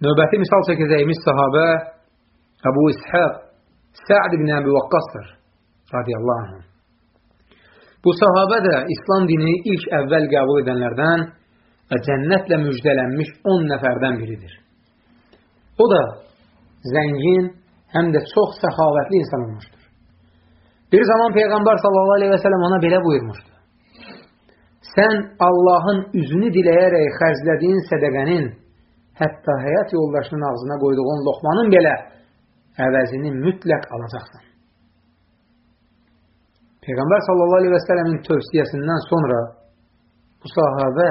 Növbəti misal çəkəcəyimiz sahabə Əbu İshaq Sə'd ibn Əbi Vaqqasdır radiyallahu anh. Bu sahabə də İslam dinini ilk əvvəl qəbul edənlərdən və cənnətlə müjdələnmiş 10 nəfərdən biridir. O da zəngin, həm də çox səxavətli insan olmuşdur. Bir zaman Peyğəmbər sallallahu aleyhi və sələm ona belə buyurmuşdu. Sən Allahın üzünü diləyərək xərclədiyin sədəqənin, hətta həyat yoldaşının ağzına qoyduğun loxmanın belə əvəzini mütləq alacaqsan. Peyğəmbər sallallahu aleyhi və sələmin tövsiyəsindən sonra bu sahabə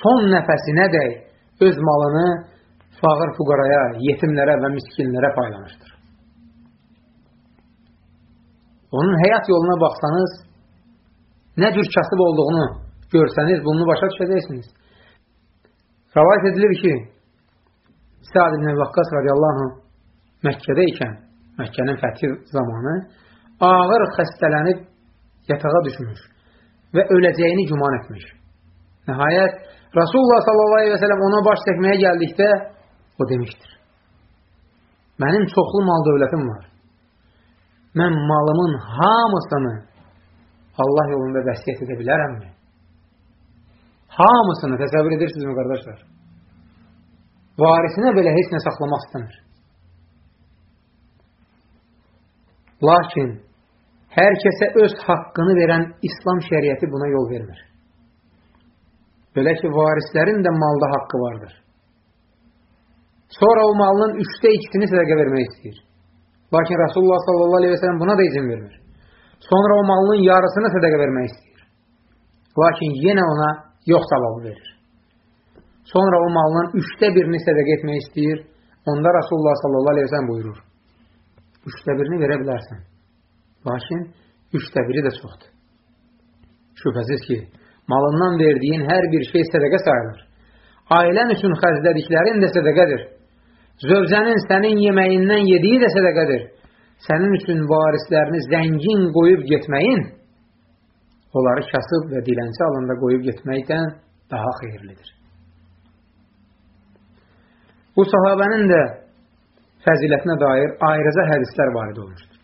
son nəfəsinə dək öz malını fağır fuqaraya, yetimlərə və miskinlərə paylamışdır. Onun həyat yoluna baxsanız, nə cür kasıb olduğunu görsəniz, bunu başa düşəcəksiniz. Rəvayət edilir ki, Səad ibn Vəqqas radiyallahu Məkkədə ikən, Məkkənin fəthi zamanı ağır xəstələnib yatağa düşmüş və öləcəyini güman etmiş. Nəhayət, Rasulullah sələm ona baş çəkməyə gəldikdə o demişdir. Mənim çoxlu mal dövlətim var. Mən malımın hamısını Allah yolunda vəsiyyət edə bilərəmmi? Hamısını təsəvvür edirsinizmi, qardaşlar? Varisinə belə heç nə saxlamaq istəmir. Lakin hər kəsə öz haqqını verən İslam şəriəti buna yol vermir. Belə ki, varislərin də malda haqqı vardır. Sonra o malının üçdə ikisini sədəqə vermək istəyir. Lakin Rasulullah sallallahu aleyhi ve sellem buna da izin vermir. Sonra o malının yarısını sədəqə vermək istəyir. Lakin yenə ona yox cavabı verir. Sonra o malının üçdə birini sədəqə etmək istəyir. Onda Rasulullah sallallahu aleyhi ve sellem buyurur. Üçdə birini verə bilərsən. Lakin üçdə biri də çoxdur. Şübhəsiz ki, malından verdiyin hər bir şey sədəqə sayılır. Ailən üçün xərclədiklərin də sədəqədir. Zövcənin sənin yeməyindən yediyi də sədəqədir. Sənin üçün varislərini zəngin qoyub getməyin, onları kasıb və dilənçi alanda qoyub getməkdən daha xeyirlidir. Bu sahabənin də fəzilətinə dair ayrıca hədislər varid olmuşdur.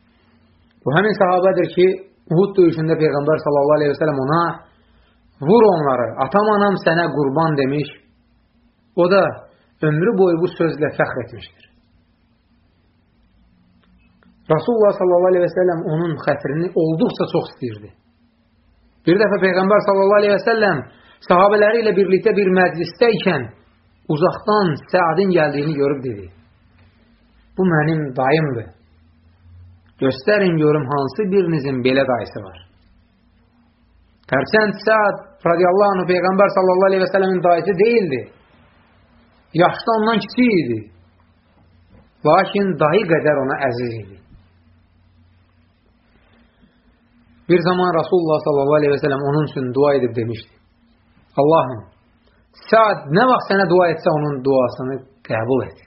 Bu həmin sahabədir ki, Uhud döyüşündə Peyğəmbər sallallahu aleyhi və sələm ona vur onları, atam anam sənə qurban demiş. O da ömrü boyu bu sözlə fəxr etmişdir. Rasulullah sallallahu aleyhi və səlləm onun xətrini olduqca çox istəyirdi. Bir dəfə Peyğəmbər sallallahu aleyhi və səlləm sahabələri ilə birlikdə bir məclisdə ikən uzaqdan Səadin gəldiyini görüb dedi. Bu mənim dayımdır. Göstərin görüm hansı birinizin belə dayısı var. Tərçənd Səad radiyallahu anh Peyğəmbər sallallahu aleyhi və sələmin dayısı deyildi. Yaşda ondan kiçik idi. Lakin dayı qədər ona əziz idi. Bir zaman Rasulullah sallallahu aleyhi və sələm onun üçün dua edib demişdi. Allahım, Səad nə vaxt sənə dua etsə onun duasını qəbul et.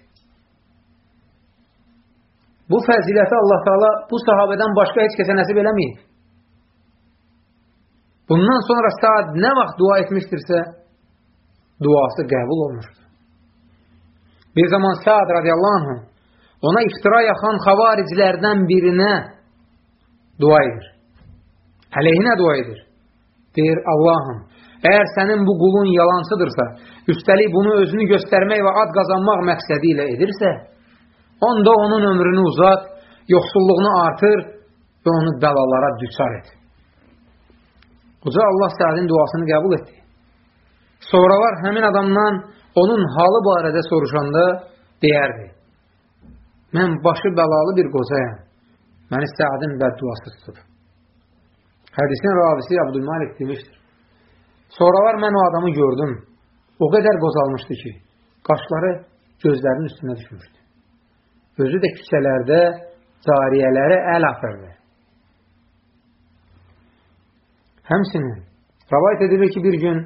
Bu fəziləti Allah Taala bu sahabədən başqa heç kəsə nəsib eləməyib. Bundan sonra Saad nə vaxt dua etmişdirsə, duası qəbul olmuşdur. Bir zaman Saad radiyallahu anh ona iftira yaxan xavaricilərdən birinə dua edir. Əleyhinə dua edir. Deyir, Allahım, əgər sənin bu qulun yalancıdırsa, üstəlik bunu özünü göstərmək və ad qazanmaq məqsədi ilə edirsə, onda onun ömrünü uzat, yoxsulluğunu artır və onu bəlalara düçar et. Uca Allah Səadin duasını qəbul etdi. Sonralar həmin adamdan onun halı barədə soruşanda deyərdi. Mən başı bəlalı bir qocayam. Məni Səadin bədduası tutub. Hədisin ravisi Abdülmalik demişdir. Sonralar mən o adamı gördüm. O qədər qozalmışdı ki, qaşları gözlərinin üstünə düşmüşdü. Özü də küçələrdə cariyələrə əl atırdı. Həmsinin rəvayət edilir ki, bir gün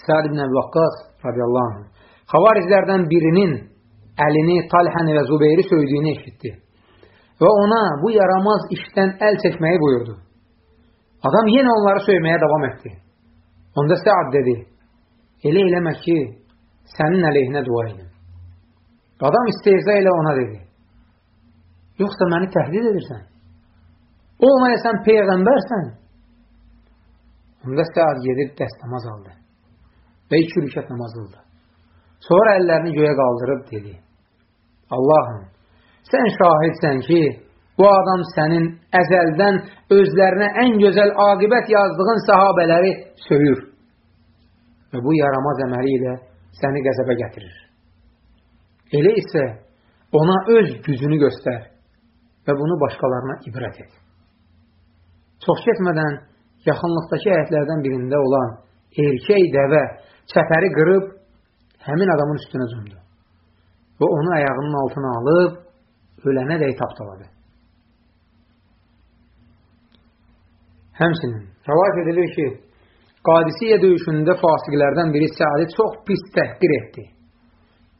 Səad ibn Əl-Vaqqas radiyallahu anh xavariclərdən birinin əlini, Talhəni və Zubeyri söydüyünü eşitdi. Və ona bu yaramaz işdən əl çəkməyi buyurdu. Adam yenə onları söyməyə davam etdi. Onda Səad dedi, elə eləmə ki, sənin əleyhinə dua edin. Adam istehza ilə ona dedi. Yoxsa məni təhdid edirsən? Olmaya sən peyğəmbərsən. Onda Səad gedib dəst namaz aldı. Və iki rükət namaz qıldı. Sonra əllərini göyə qaldırıb dedi. Allahım, sən şahidsən ki, bu adam sənin əzəldən özlərinə ən gözəl aqibət yazdığın sahabələri söyür. Və bu yaramaz əməli ilə səni qəzəbə gətirir. Elə isə ona öz gücünü göstər və bunu başqalarına ibrət et. Çox getmədən yaxınlıqdakı həyətlərdən birində olan erkək dəvə çəpəri qırıb həmin adamın üstünə cumdu və onu ayağının altına alıb ölənə dəy tapdaladı. Həmsinin rəvayət edilir ki, Qadisiyyə döyüşündə fasiqlərdən biri Səadi çox pis təhqir etdi.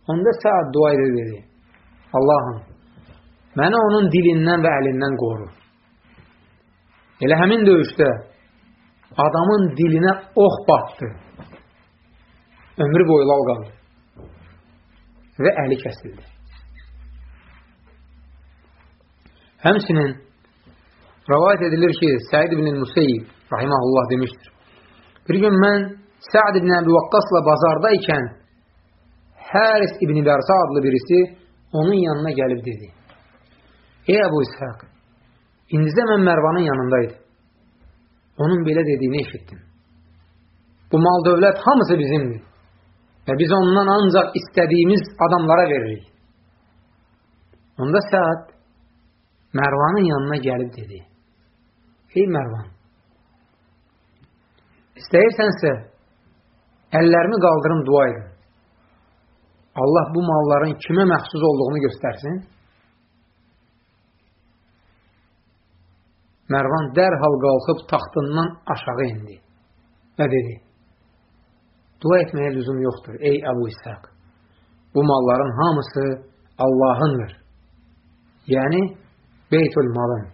Onda Səad dua edir dedi, Allahım, məni onun dilindən və əlindən qoru. Elə həmin döyüşdə adamın dilinə ox batdı. Ömrü boyu lal qaldı. Və əli kəsildi. Həmsinin rəvayət edilir ki, Səid ibn Museyyib rahiməhullah demişdir. Bir gün mən Səad ibn Əbi Vaqqasla bazarda ikən Həris ibn Dərsa adlı birisi onun yanına gəlib dedi. Ey Əbu İshaq, indizə mən Mərvanın yanındaydım. Onun belə dediyini eşitdim. Bu mal dövlət hamısı bizimdir və biz ondan ancaq istədiyimiz adamlara veririk. Onda Səad Mərvanın yanına gəlib dedi. Ey Mərvan, istəyirsənsə əllərimi qaldırım dua edin. Allah bu malların kimə məxsus olduğunu göstərsin. Mərvan dərhal qalxıb taxtından aşağı indi və dedi, dua etməyə lüzum yoxdur, ey Əbu İshaq. Bu malların hamısı Allahındır. Yəni, beytül malın,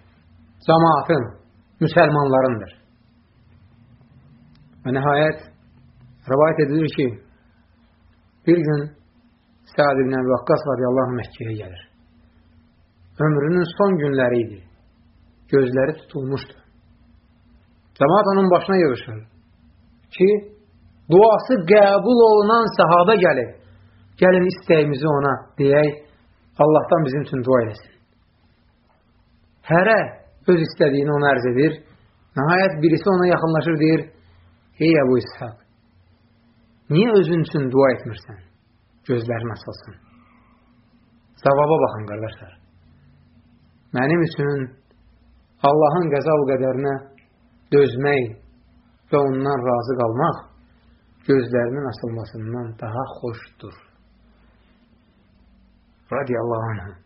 cəmaatın, müsəlmanlarındır. Və nəhayət, rəvayət edilir ki, bir gün Səad ibn Əbi Vaqqas radiyallahu Məkkəyə gəlir. Ömrünün son günləri idi. Gözləri tutulmuşdu. Cəmaat onun başına yığışır ki, duası qəbul olunan sahabə gəlir. Gəlin istəyimizi ona deyək, Allahdan bizim üçün dua eləsin. Hərə öz istədiyini ona ərz edir. Nəhayət birisi ona yaxınlaşır, deyir, Ey Əbu İshaq, niyə özün üçün dua etmirsən? gözlərin açılsın. Savaba baxın, qardaşlar. Mənim üçün Allahın qəza və qədərinə dözmək və ondan razı qalmaq gözlərinin açılmasından daha xoşdur. Radiyallahu anh.